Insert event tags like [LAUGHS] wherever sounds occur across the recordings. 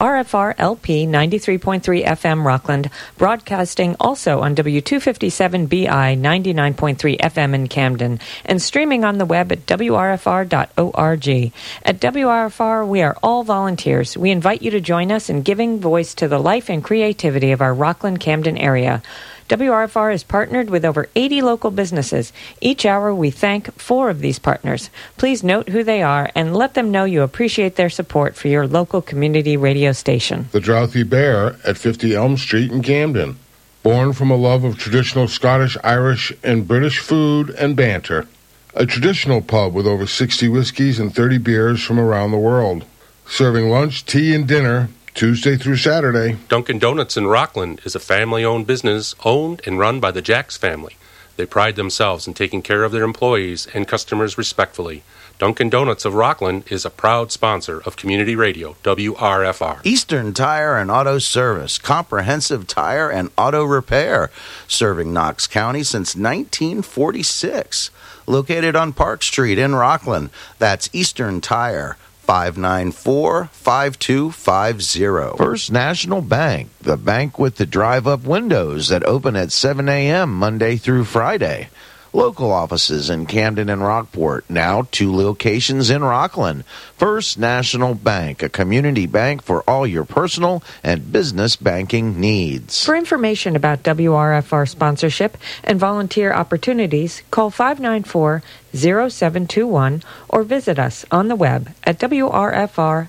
RFR LP 93.3 FM Rockland, broadcasting also on W257BI 99.3 FM in Camden, and streaming on the web at WRFR.org. At WRFR, we are all volunteers. We invite you to join us in giving voice to the life and creativity of our Rockland Camden area. WRFR is partnered with over 80 local businesses. Each hour, we thank four of these partners. Please note who they are and let them know you appreciate their support for your local community radio station. The Drouthy Bear at 50 Elm Street in Camden. Born from a love of traditional Scottish, Irish, and British food and banter. A traditional pub with over 60 whiskeys and 30 beers from around the world. Serving lunch, tea, and dinner Tuesday through Saturday. Dunkin' Donuts in Rockland is a family owned business owned and run by the Jacks family. They pride themselves in taking care of their employees and customers respectfully. Dunkin' Donuts of Rockland is a proud sponsor of Community Radio, WRFR. Eastern Tire and Auto Service, comprehensive tire and auto repair, serving Knox County since 1946. Located on Park Street in Rockland. That's Eastern Tire. 594 5250. First National Bank, the bank with the drive up windows that open at 7 a.m. Monday through Friday. Local offices in Camden and Rockport, now two locations in Rockland. First National Bank, a community bank for all your personal and business banking needs. For information about WRFR sponsorship and volunteer opportunities, call 594 0721 or visit us on the web at wrfr.org.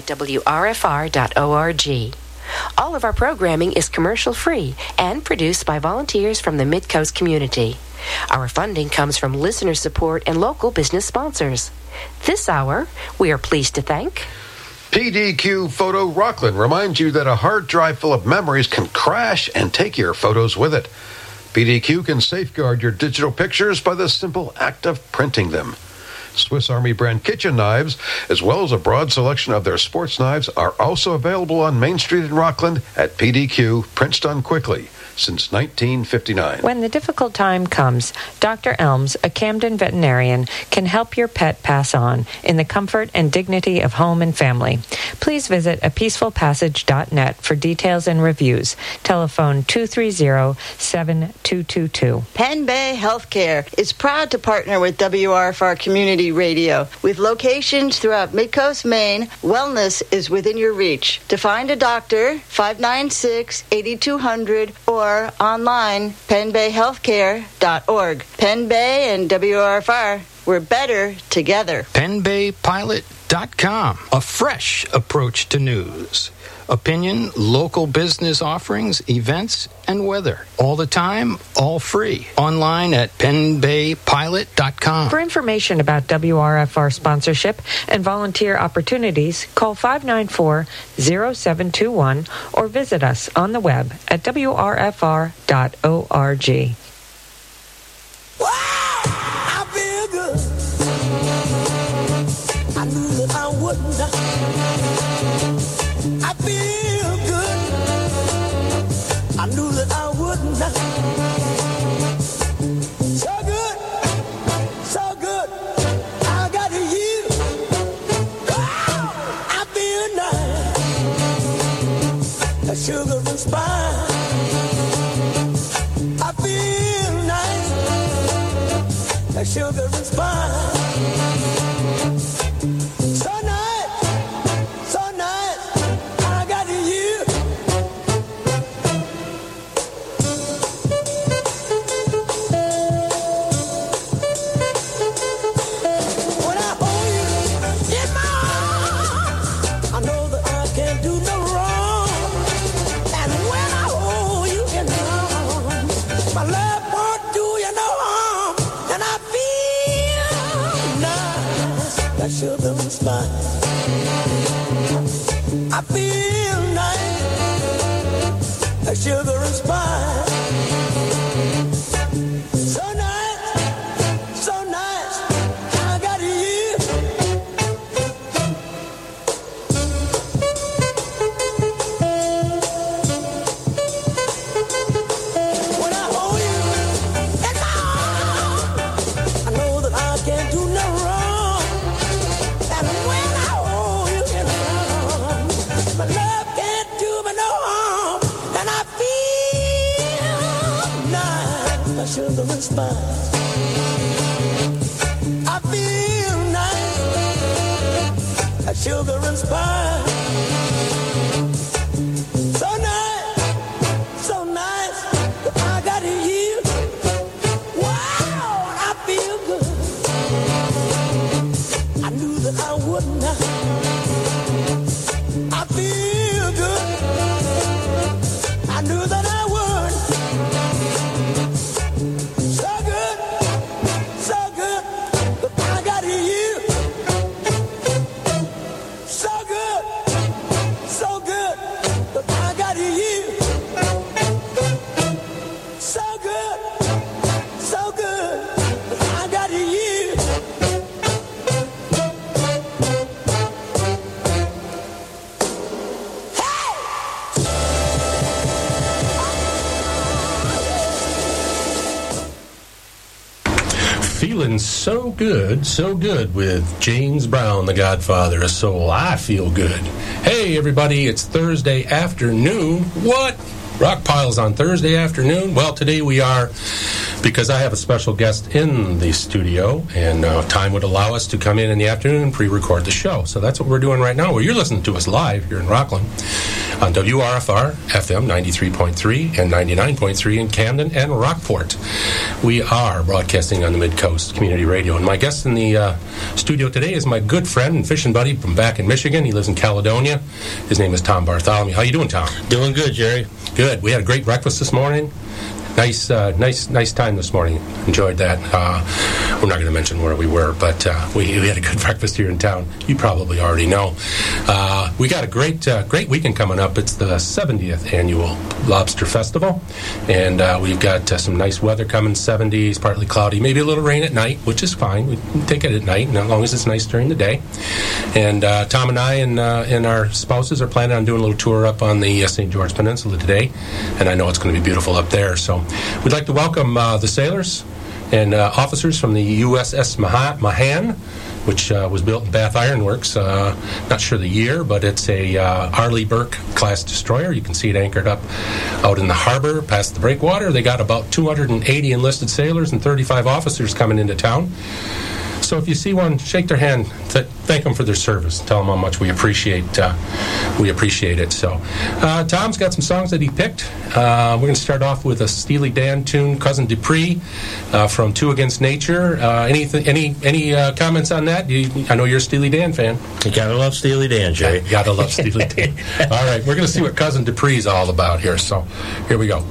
at wrfr.org. All of our programming is commercial free and produced by volunteers from the Midcoast community. Our funding comes from listener support and local business sponsors. This hour, we are pleased to thank PDQ Photo Rockland reminds you that a hard drive full of memories can crash and take your photos with it. PDQ can safeguard your digital pictures by the simple act of printing them. Swiss Army brand kitchen knives, as well as a broad selection of their sports knives, are also available on Main Street in Rockland at PDQ, prints done quickly since 1959. When the difficult time comes, Dr. Elms, a Camden veterinarian, can help your pet pass on in the comfort and dignity of home and family. Please visit apeacefulpassage.net for details and reviews. Telephone 230-7222. Penn Bay Healthcare is proud to partner with WRFR Community Radio. With locations throughout Midcoast, Maine, wellness is within your reach. To find a doctor, 596-8200 or online, pennbayhealthcare.org. Penn Bay and WRFR, we're better together. PennBayPilot.com, a fresh approach to news. Opinion, local business offerings, events, and weather. All the time, all free. Online at PennBayPilot.com. For information about WRFR sponsorship and volunteer opportunities, call 594 0721 or visit us on the web at WRFR.org. I good, so good with James Brown, the Godfather of Soul. I feel good. Hey, everybody, it's Thursday afternoon. What? Rock Piles on Thursday afternoon? Well, today we are because I have a special guest in the studio, and uh, time would allow us to come in in the afternoon and pre record the show. So that's what we're doing right now, where you're listening to us live here in Rockland on WRFR FM 93.3 and 99.3 in Camden and Rockport. We are broadcasting on the Mid Coast Community Radio, and my guest in the uh, studio today is my good friend and fishing buddy from back in Michigan. He lives in Caledonia. His name is Tom Bartholomew. How you doing, Tom? Doing good, Jerry. Good. We had a great breakfast this morning. Nice, uh, nice, nice time this morning. Enjoyed that. Uh, we're not going to mention where we were, but uh, we, we had a good [LAUGHS] breakfast here in town. You probably already know. Uh, we got a great, great weekend coming up. It's the 70th annual Lobster Festival, and we've got some nice weather coming. 70s, partly cloudy, maybe a little rain at night, which is fine. We take it at night, as long as it's nice during the day. And Tom and I and and our spouses are planning on doing a little tour up on the St. George Peninsula today, and I know it's going to be beautiful up there. So we'd like to welcome uh, the sailors and uh, officers from the USS Mahan, which uh, was built in Bath Iron Works. Not sure the year, but it's a Arleigh Burke class destroyer. You can see it anchored up out in the harbor past the breakwater. They got about 280 enlisted sailors and 35 officers coming into town. So if you see one, shake their hand, th- thank them for their service, tell them how much we appreciate uh, we appreciate it. So uh, Tom's got some songs that he picked. Uh, we're going to start off with a Steely Dan tune, "Cousin Dupree," uh, from Two Against Nature. Uh, any any any uh, comments on that? You, I know you're a Steely Dan fan. You gotta love Steely Dan, Jerry. Gotta love Steely Dan. [LAUGHS] all right, we're going to see what Cousin Dupree's all about here. So here we go.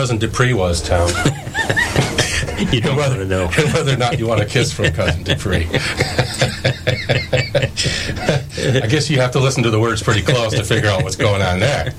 Cousin Dupree was, Tom. [LAUGHS] You don't want to know. and [LAUGHS] whether or not you want a kiss from cousin Dupree. [LAUGHS] I guess you have to listen to the words pretty close to figure out what's going on there.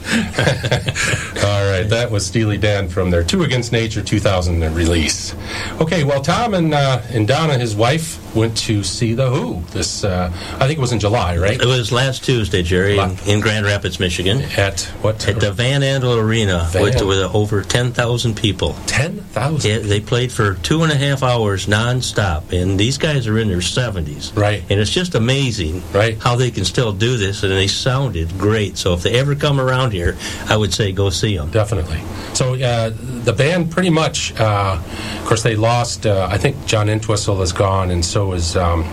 All right, that was Steely Dan from their Two Against Nature 2000 release. Okay, well, Tom and uh, and Donna, his wife, went to see the Who. This, uh, I think it was in July, right? It was last Tuesday, Jerry, in, in Grand Rapids, Michigan. At what? At the Van Andel Arena Van- with, with over 10,000 people. 10,000? Yeah, they played for two and a half hours nonstop, and these guys are in their 70s. Right. And it's just amazing Right. how they can still do this, and they sounded great. So if they ever come around here, I would say go see them. Definitely. So uh, the band pretty much, uh, of course, they lost. Uh, I think John Entwistle is gone, and so is um,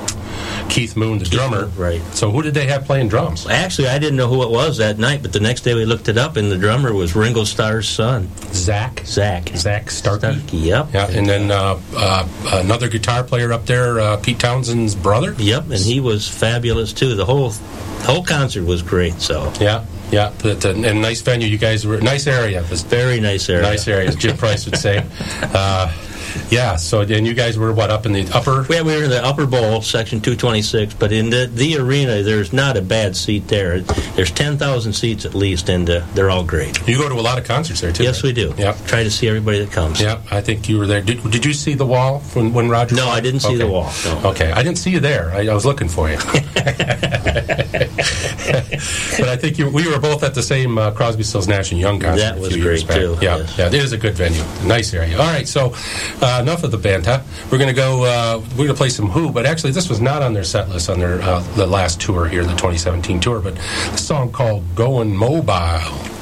Keith Moon, the drummer. Moon, right. So who did they have playing drums? Actually, I didn't know who it was that night, but the next day we looked it up, and the drummer was Ringo Starr's son, Zak. Zak. Zak Starkey. Starkey, yep. Yeah, and then uh, uh, another guitar player up there, uh, Pete Townshend's brother. Yep, and he was fabulous too. The whole the whole concert was great. So Yeah, yeah, but, uh, and nice venue. You guys were nice area. It was very nice area. nice area, as Jim Price would say. [LAUGHS] Yeah. So and you guys were what up in the upper? Yeah, we were in the upper bowl, section 226, but in the, the arena, there's not a bad seat there. There's 10,000 seats at least, and uh, they're all great. You go to a lot of concerts there too. Yes, we do. Yep. Try to see everybody that comes. Yeah, I think you were there. Did, did you see the wall when, when Roger? No, I didn't see the wall, no. Okay, I didn't see you there. I, I was looking for you. [LAUGHS] but I think you, we were both at the same uh, Crosby, Stills, Nash and Young concert. That a was few years great, back. too, Yeah, yes. yeah, it is a good venue, nice area. All right, so uh, enough of the huh? We're gonna go. Uh, we're gonna play some Who, but actually, this was not on their set list on their uh, the last tour here, the 2017 tour. But a song called "Going Mobile."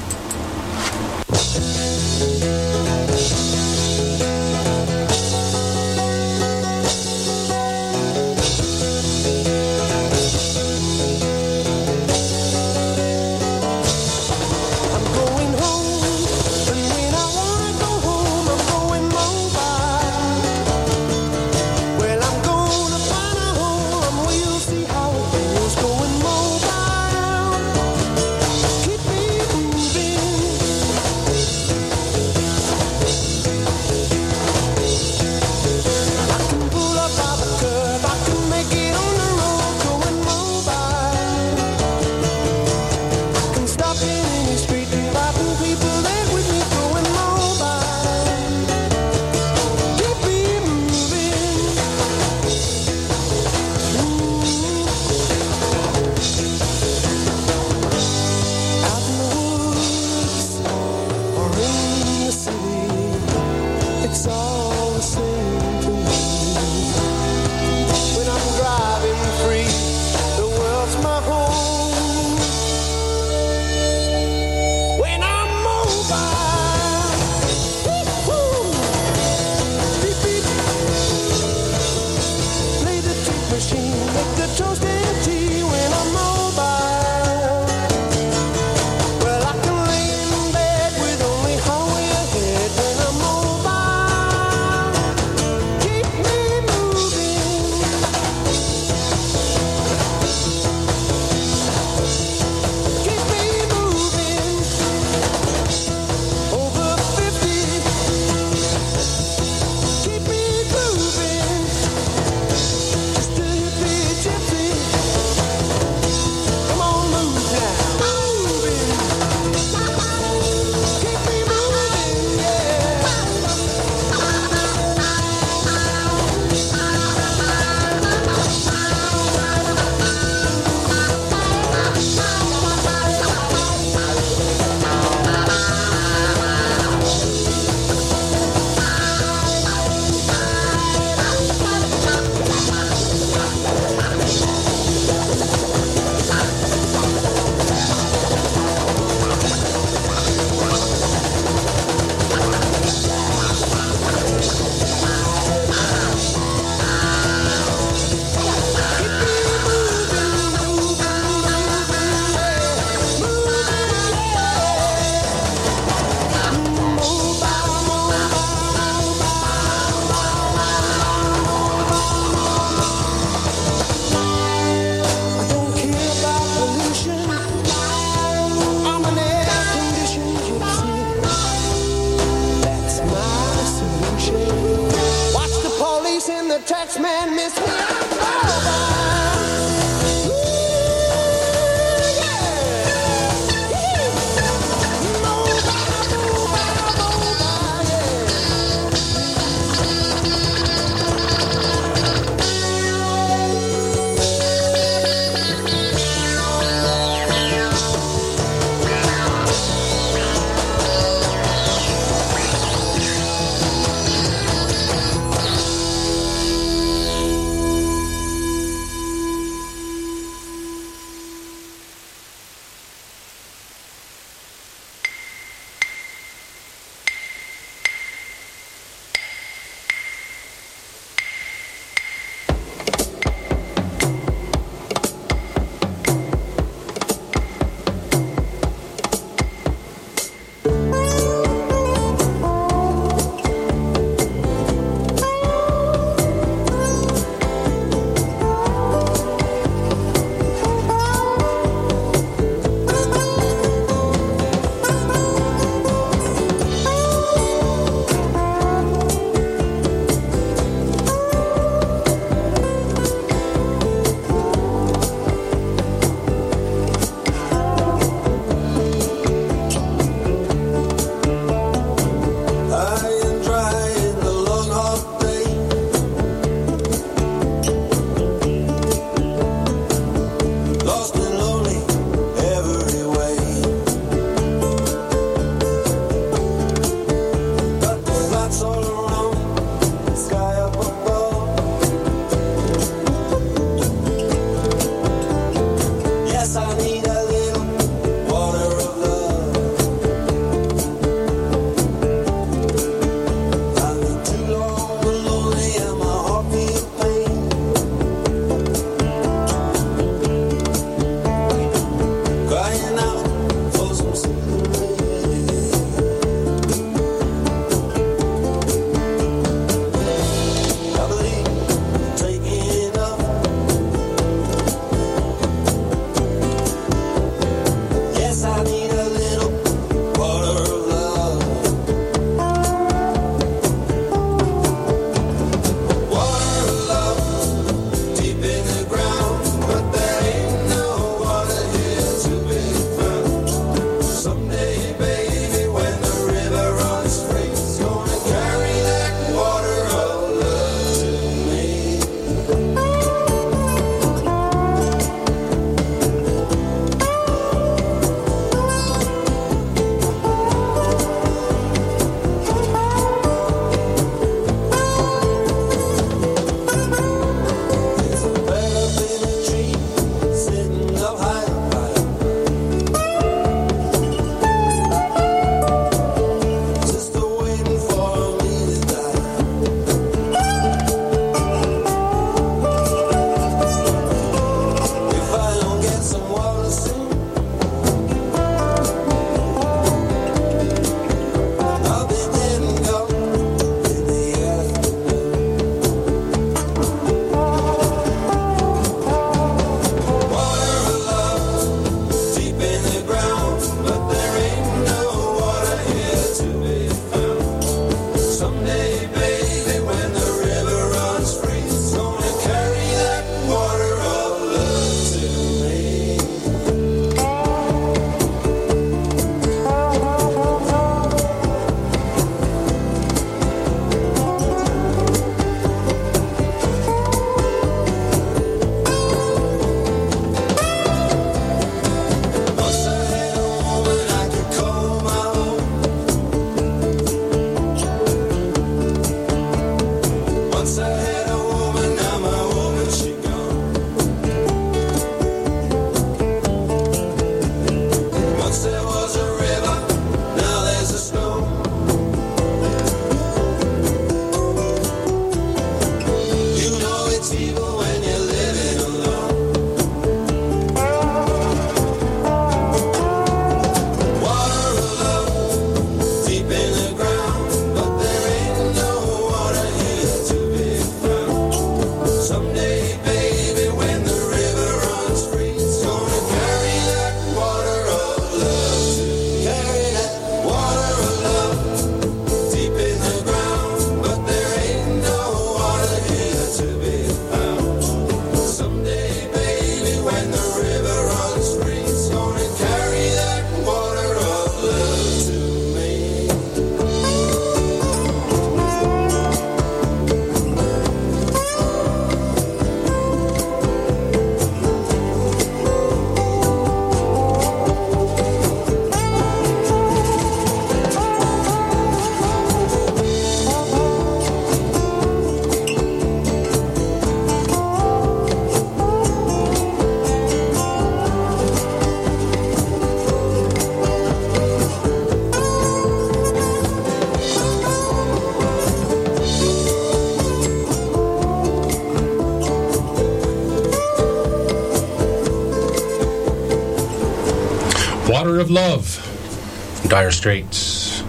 Water of Love Dire Straits.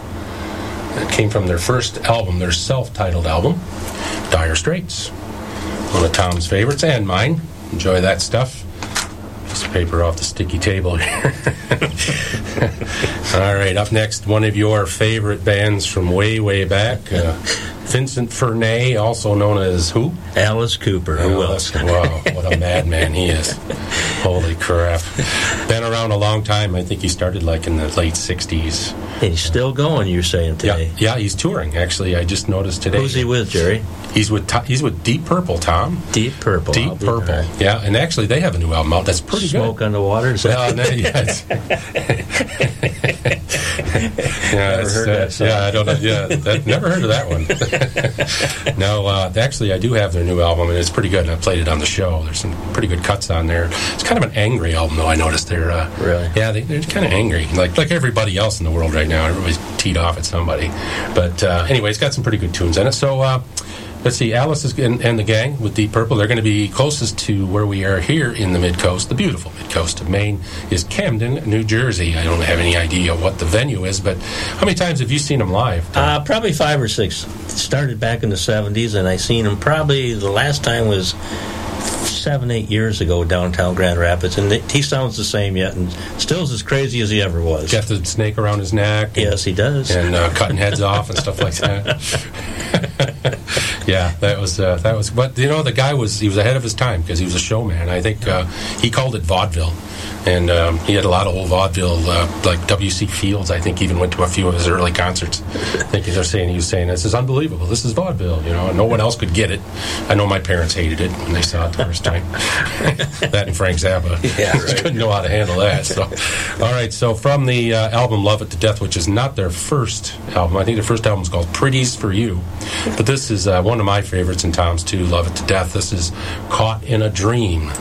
That came from their first album, their self titled album, Dire Straits. One of Tom's favorites and mine. Enjoy that stuff. Piece of paper off the sticky table here. [LAUGHS] All right, up next, one of your favorite bands from way, way back. Uh, Vincent Furnier, also known as who? Alice Cooper. Who else? Wow, what a madman he is. [LAUGHS] Holy crap. Around a long time. I think he started like in the late 60s. He's still going, you're saying today. Yeah, yeah, he's touring, actually. I just noticed today. Who's he with, Jerry? He's with he's with Deep Purple, Tom. Deep Purple. Deep Purple. Yeah, and actually they have a new album out that's pretty Smoke good. on the water. Is Well, no, yeah, it's- [LAUGHS] yeah, [LAUGHS] Never heard uh, that song. Yeah, I don't know. Yeah, that, never heard of that one. [LAUGHS] no, uh, actually, I do have their new album, and it's pretty good. And I played it on the show. There's some pretty good cuts on there. It's kind of an angry album, though. I noticed they're uh, Really? yeah, they, they're kind of angry, like like everybody else in the world right now. Everybody's teed off at somebody. But uh, anyway, it's got some pretty good tunes in it. So. Uh, Let's see, Alice is, and, and the gang with Deep Purple, they're going to be closest to where we are here in the mid coast, the beautiful mid coast of Maine, is Camden, New Jersey. I don't have any idea what the venue is, but how many times have you seen them live? Uh, probably five or six. Started back in the 70s, and I seen them probably the last time was seven, eight years ago downtown Grand Rapids, and he sounds the same yet, and still's as crazy as he ever was. Got the snake around his neck. and- Yes, he does. and uh, cutting heads off and stuff like that. [LAUGHS] [LAUGHS] yeah, that was uh, that was. But you know, the guy was he was ahead of his time because he was a showman. I think uh, he called it vaudeville, and um, he had a lot of old vaudeville uh, like W.C. Fields. I think even went to a few of his early concerts. I think they're saying he was saying this is unbelievable. This is vaudeville. You know, and no one else could get it. I know my parents hated it when they saw it the first time. [LAUGHS] that and Frank Zappa. Yeah, [LAUGHS] Just couldn't know how to handle that. So, all right. So from the uh, album "Love It to Death," which is not their first album, I think their first album is called "Pretties for You," but this is uh, one of my favorites and Tom's too. "Love It to Death." This is "Caught in a Dream."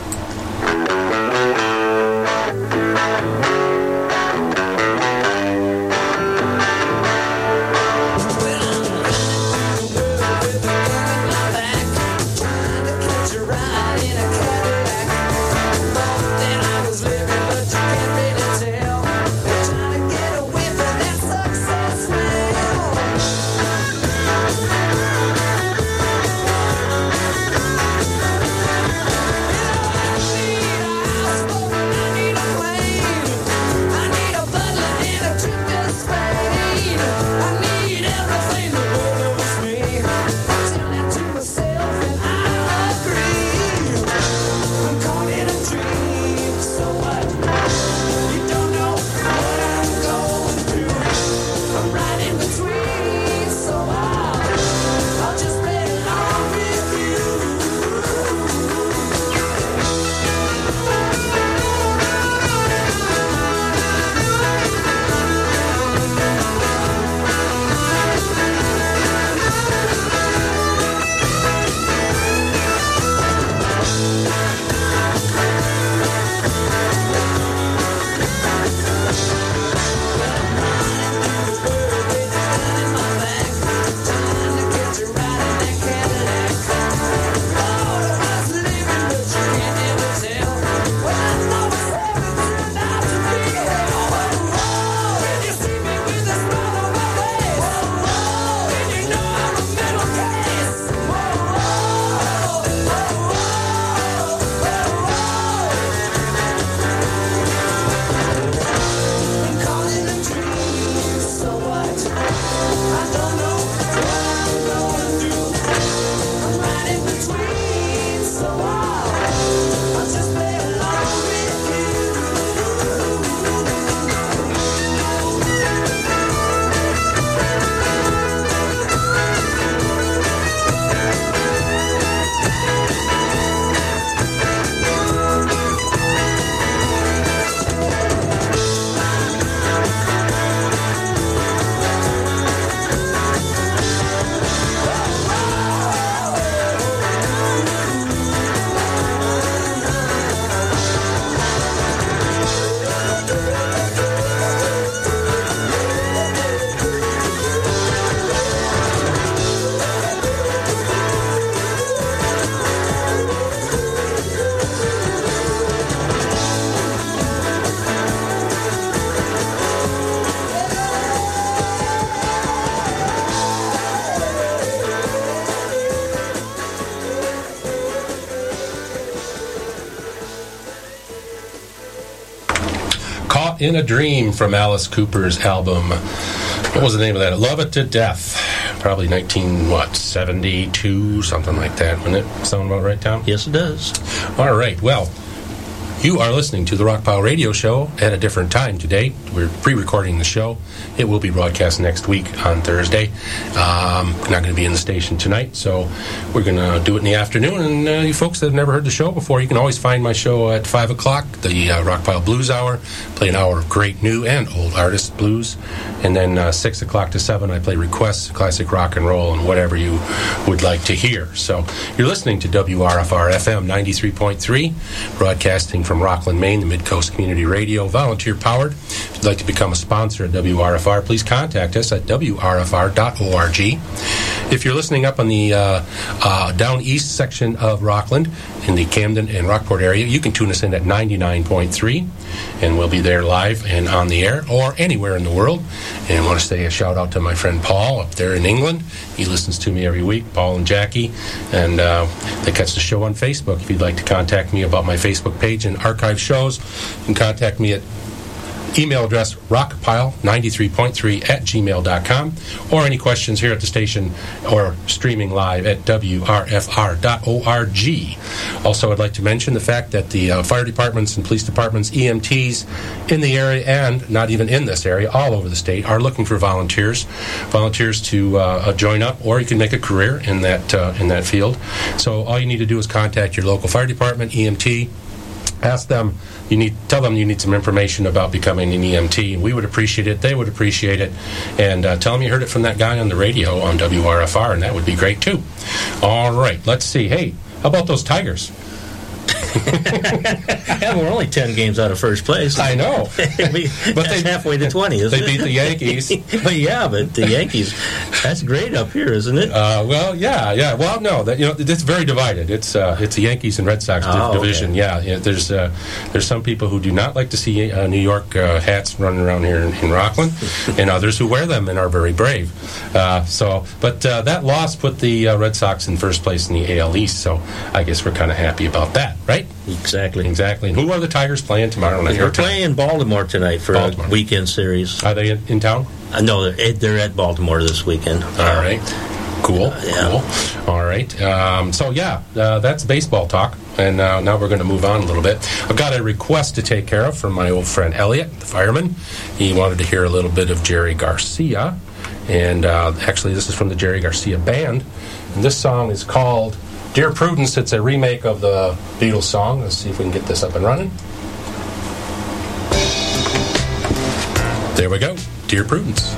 In a Dream from Alice Cooper's album. What was the name of that? Love It to Death. Probably 19, what, 72, something like that. Wouldn't it sound about right, Tom? Yes, it does. All right. Well, you are listening to the Rock Pile Radio Show at a different time today. We're pre-recording the show. It will be broadcast next week on Thursday. Um, not going to be in the station tonight, so we're going to do it in the afternoon. And uh, you folks that have never heard the show before, you can always find my show at five o'clock, the uh, Rock Pile Blues Hour. Play an hour of great new and old artist blues, and then uh, six o'clock to seven, I play requests, classic rock and roll, and whatever you would like to hear. So you're listening to WRFR FM 93.3, broadcasting from Rockland, Maine, the Mid Coast Community Radio, volunteer powered. If you'd like to become a sponsor at WRFR, please contact us at WRFR.org. If you're listening up on the uh, uh, down east section of Rockland, in the Camden and Rockport area, you can tune us in at 99.3, and we'll be there live and on the air, or anywhere in the world. And I want to say a shout out to my friend Paul up there in England. He listens to me every week, Paul and Jackie, and uh, they catch the show on Facebook. If you'd like to contact me about my Facebook page and archive shows, you can contact me at email address rockpile93.3 at gmail.com or any questions here at the station or streaming live at wrfr.org. Also, I'd like to mention the fact that the uh, fire departments and police departments, EMTs in the area and not even in this area, all over the state, are looking for volunteers, volunteers to uh, join up, or you can make a career in that uh, in that field. So all you need to do is contact your local fire department, EMT, ask them you need tell them you need some information about becoming an EMT. We would appreciate it. They would appreciate it, and uh, tell them you heard it from that guy on the radio on WRFR, and that would be great too. All right, let's see. Hey, how about those Tigers? [LAUGHS] yeah, we're only 10 games out of first place. I know. [LAUGHS] we, but that's halfway to 20, isn't they it? beat the Yankees. [LAUGHS] but yeah, but the Yankees, that's great up here, isn't it? Uh, well, yeah, yeah. Well, no, that, you know, it's very divided. It's uh, it's the Yankees and Red Sox Oh, okay. division. Yeah, yeah, there's uh, there's some people who do not like to see uh, New York uh, hats running around here in, in Rockland, and others who wear them and are very brave. Uh, so, but uh, that loss put the uh, Red Sox in first place in the AL East. So, I guess we're kind of happy about that, right? Exactly. Exactly. And who are the Tigers playing tomorrow night? They're playing Baltimore tonight for Baltimore. a weekend series. Are they in, in town? Uh, no, they're, they're at Baltimore this weekend. All right. Cool. yeah. Cool. All right. Um, so yeah, uh, that's baseball talk, and uh, now we're going to move on a little bit. I've got a request to take care of from my old friend Elliot, the fireman. He wanted to hear a little bit of Jerry Garcia, and uh, actually, this is from the Jerry Garcia band, and this song is called "Dear Prudence." It's a remake of the Beatles song. Let's see if we can get this up and running. There we go. Dear Prudence.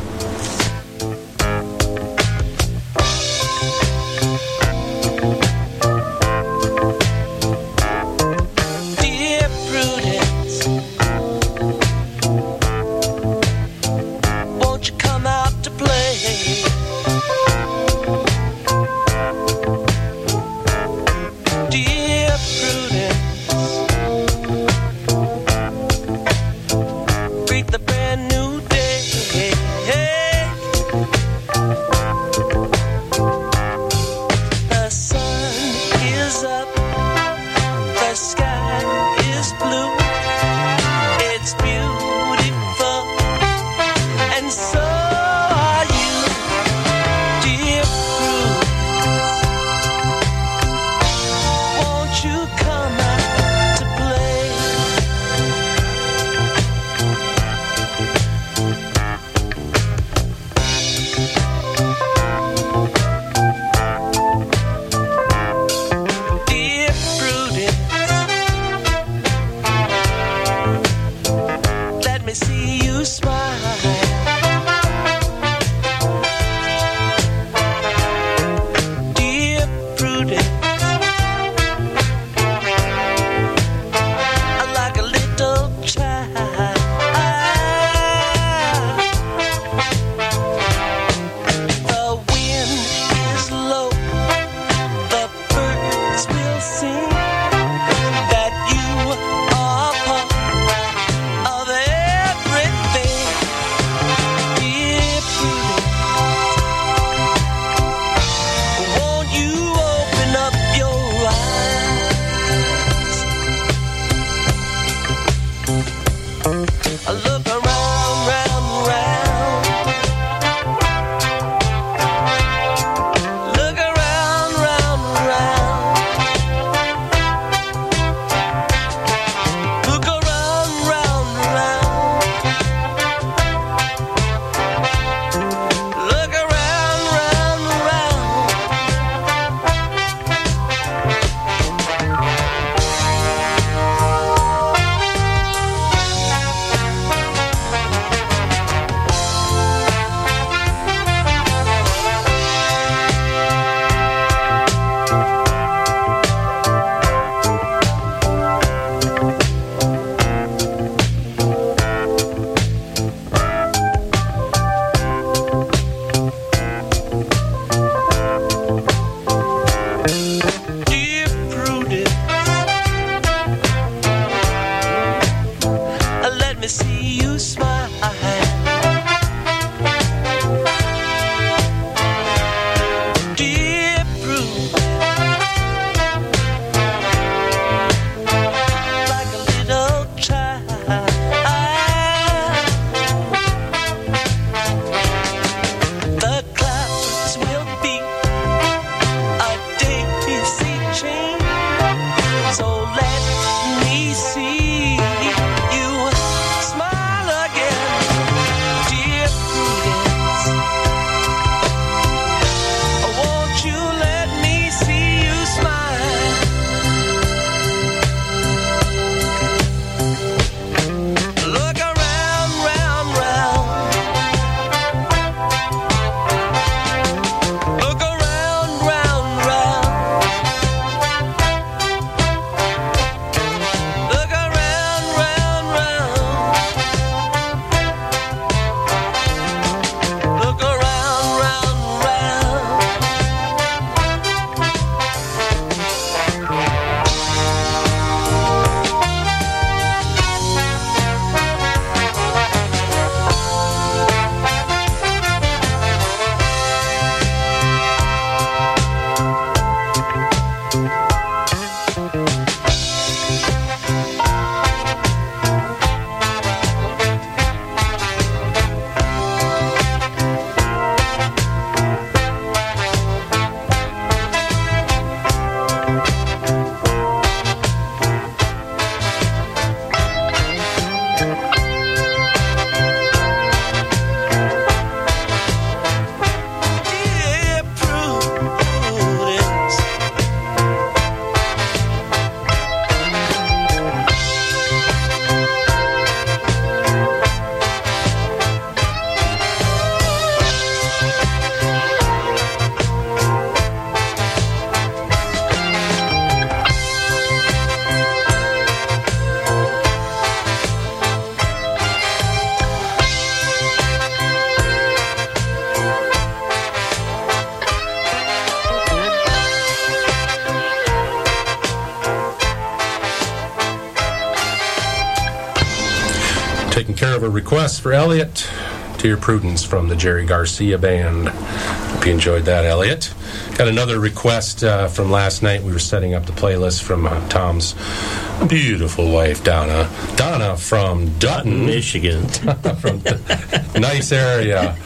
For Elliot. Dear Prudence from the Jerry Garcia Band. Hope you enjoyed that, Elliot. Got another request uh, from last night. We were setting up the playlist from uh, Tom's beautiful wife, Donna. Donna from Dutton, Michigan. [LAUGHS] from nice area.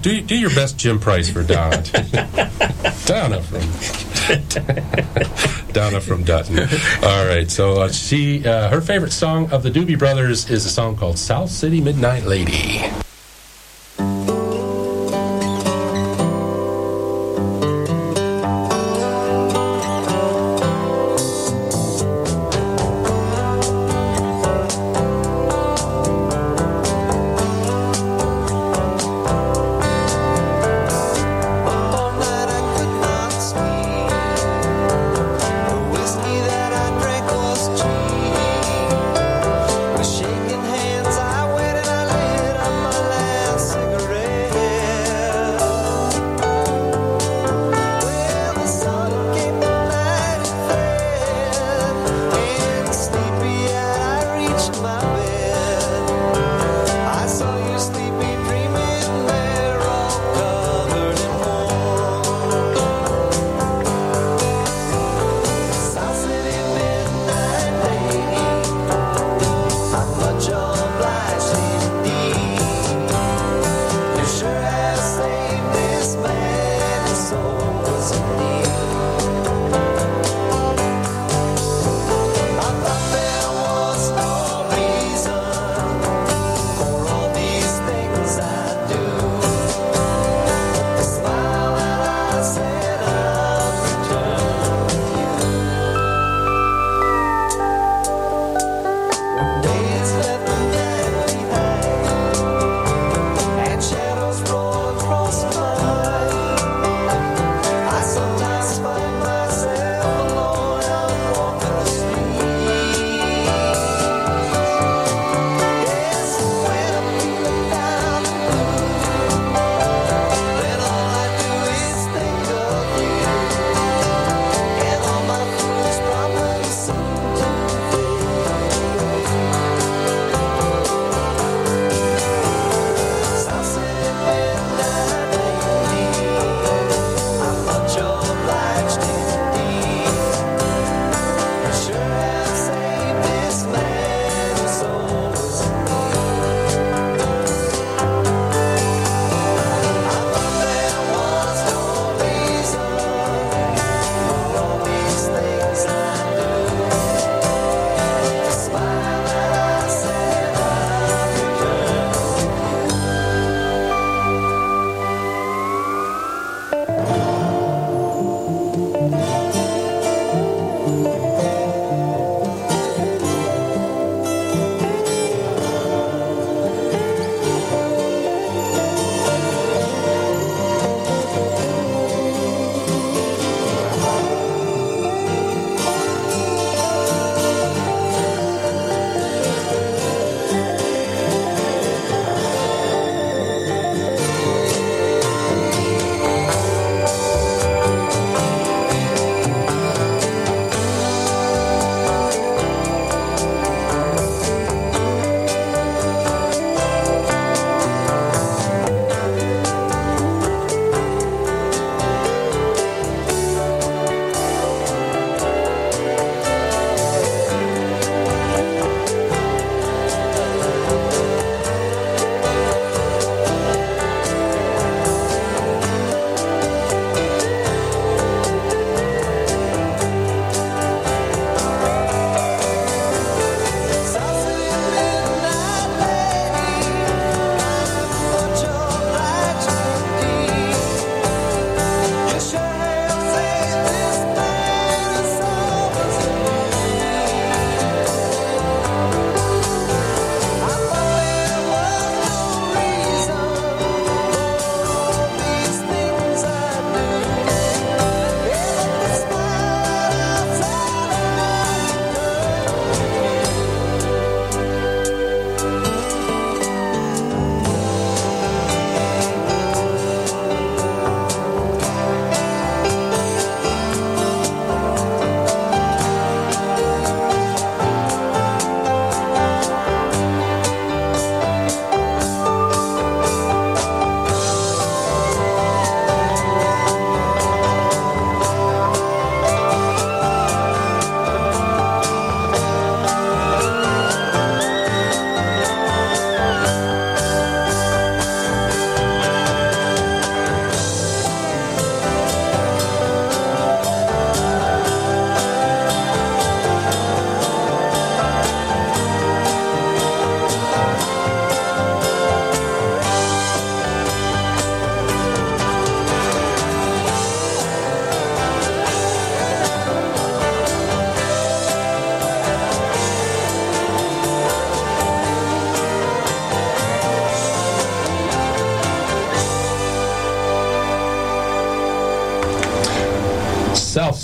do, do your best Jim Price for Donna. [LAUGHS] Donna from Donna from Dutton. [LAUGHS] All right, so uh, she uh, her favorite song of the Doobie Brothers is a song called South City Midnight Lady.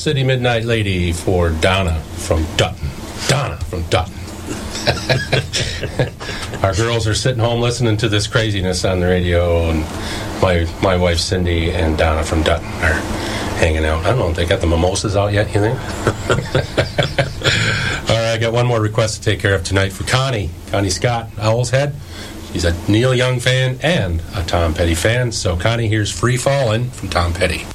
City Midnight Lady for Donna from Dutton. Donna from Dutton. [LAUGHS] Our girls are sitting home listening to this craziness on the radio, and my my wife Cindy and Donna from Dutton are hanging out. I don't know if they got the mimosas out yet. You think? [LAUGHS] All right, I got one more request to take care of tonight for Connie. Connie Scott, Owl's Head. She's a Neil Young fan and a Tom Petty fan. So Connie, here's "Free Fallin'" from Tom Petty.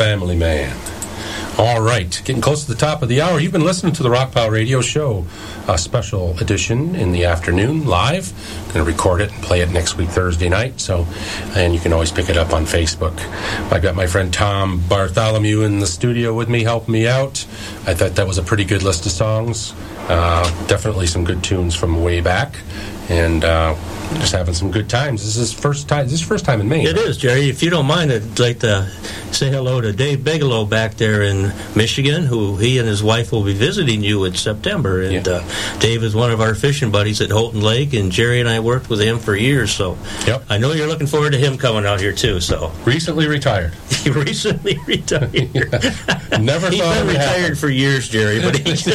Family man. All right, getting close to the top of the hour. You've been listening to the Rock Pile Radio Show, a special edition in the afternoon, live. Going to record it and play it next week, Thursday night. So, and you can always pick it up on Facebook. I've got my friend Tom Bartholomew in the studio with me, helping me out. I thought that was a pretty good list of songs. Uh, definitely some good tunes from way back, and uh, just having some good times. This is first time. This is first time in Maine. It is, Jerry. If you don't mind, I'd like to say hello to Dave Bigelow back there in Michigan, who he and his wife will be visiting you in September. And uh, Dave is one of our fishing buddies at Houghton Lake, and Jerry and I worked with him for years. So Yep. I know you're looking forward to him coming out here too. So recently retired. [LAUGHS] he recently [LAUGHS] retired. Never He's thought it been would retired happen. for years, Jerry, but he [LAUGHS] just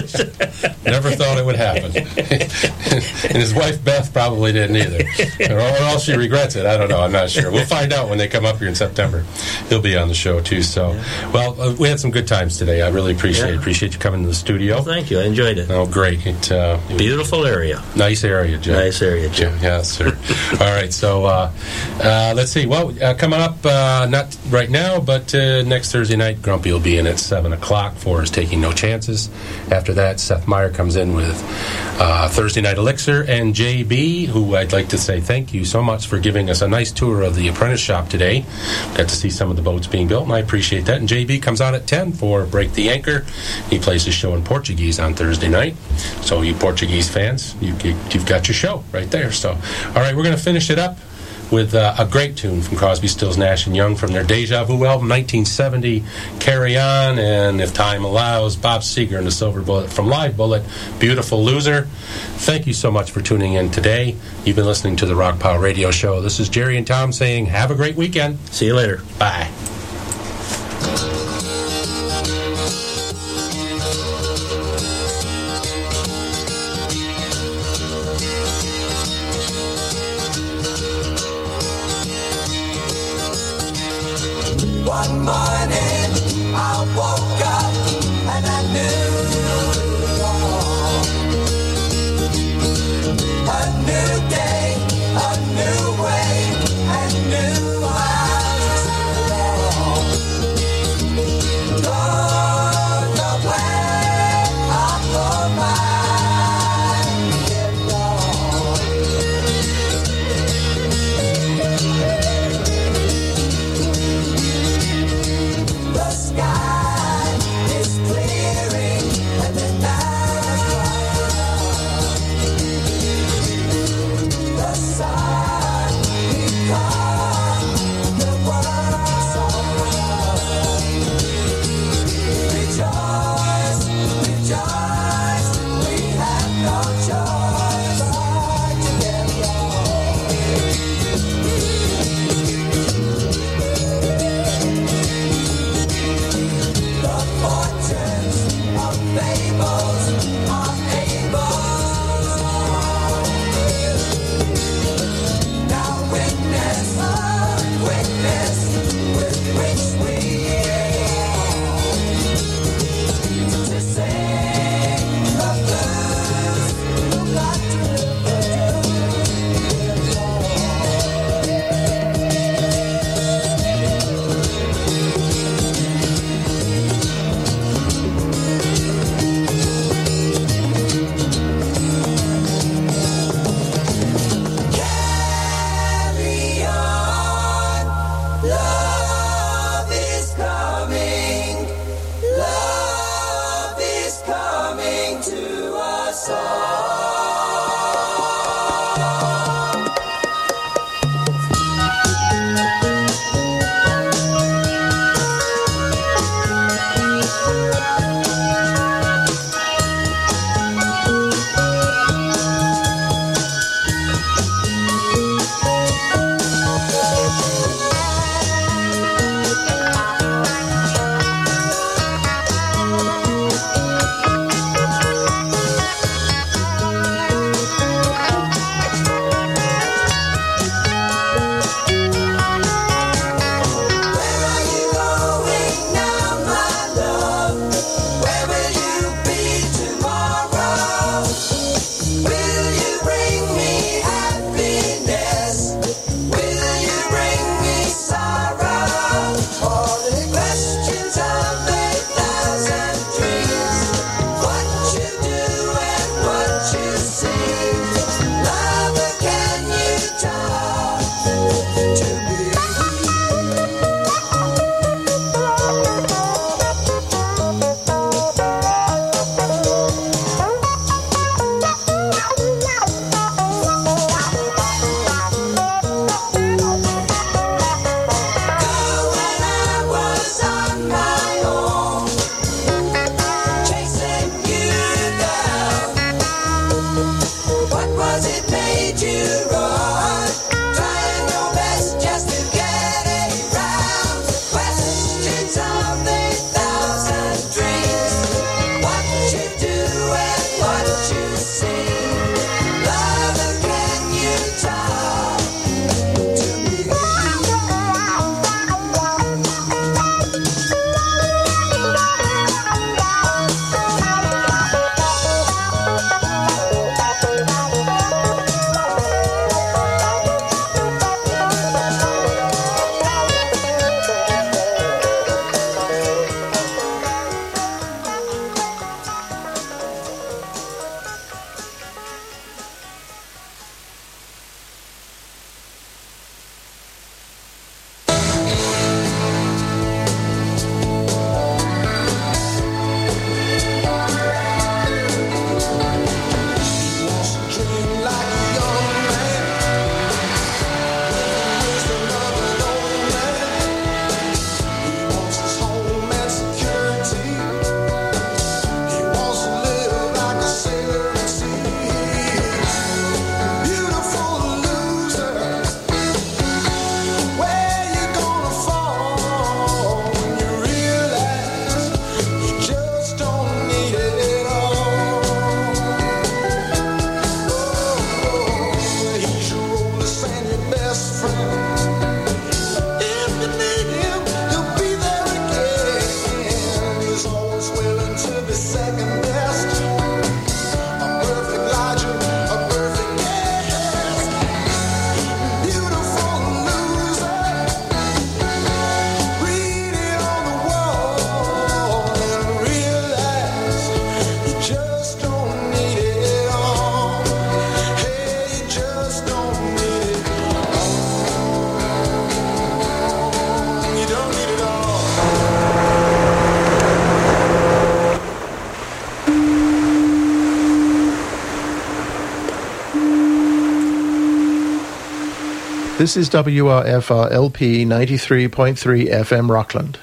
Never thought it would happen. and his wife Beth probably didn't either. Or, or else she regrets it. I don't know. I'm not sure. We'll find out when they come up here in September. He'll be on the show too. So, well, uh, we had some good times today. I really appreciate Yeah. appreciate you coming to the studio. thank you. I enjoyed it. Oh, great! It, uh, Beautiful area. nice area, Jim. Nice area, Jim. Jim. Yes, sir. [LAUGHS] All right. So, uh, uh, let's see. Well, uh, coming up, uh, not right now, but uh, next Thursday night, Grumpy will be in at seven o'clock for his taking no chances. After that, Seth Meyer comes in with uh, Thursday night elixir and JB, who I'd like to say thank you so much for giving us a nice tour of the apprentice shop today. Got to see some of the boats being built, and I appreciate that. And JB comes on at ten for Break the Anchor. He plays his show in Portuguese on Thursday night. So, you Portuguese fans, you, you've got your show right there. So, all right, we're going to finish it up with uh, a great tune from Crosby, Stills, Nash and Young from their Deja Vu album, 1970, "Carry On," and if time allows, Bob Seger and the Silver Bullet from Live Bullet, "Beautiful Loser." Thank you so much for tuning in today. You've been listening to the Rock Pile Radio Show. This is Jerry and Tom saying, "Have a great weekend." See you later. Bye. This is WRFR LP 93.3 FM Rockland.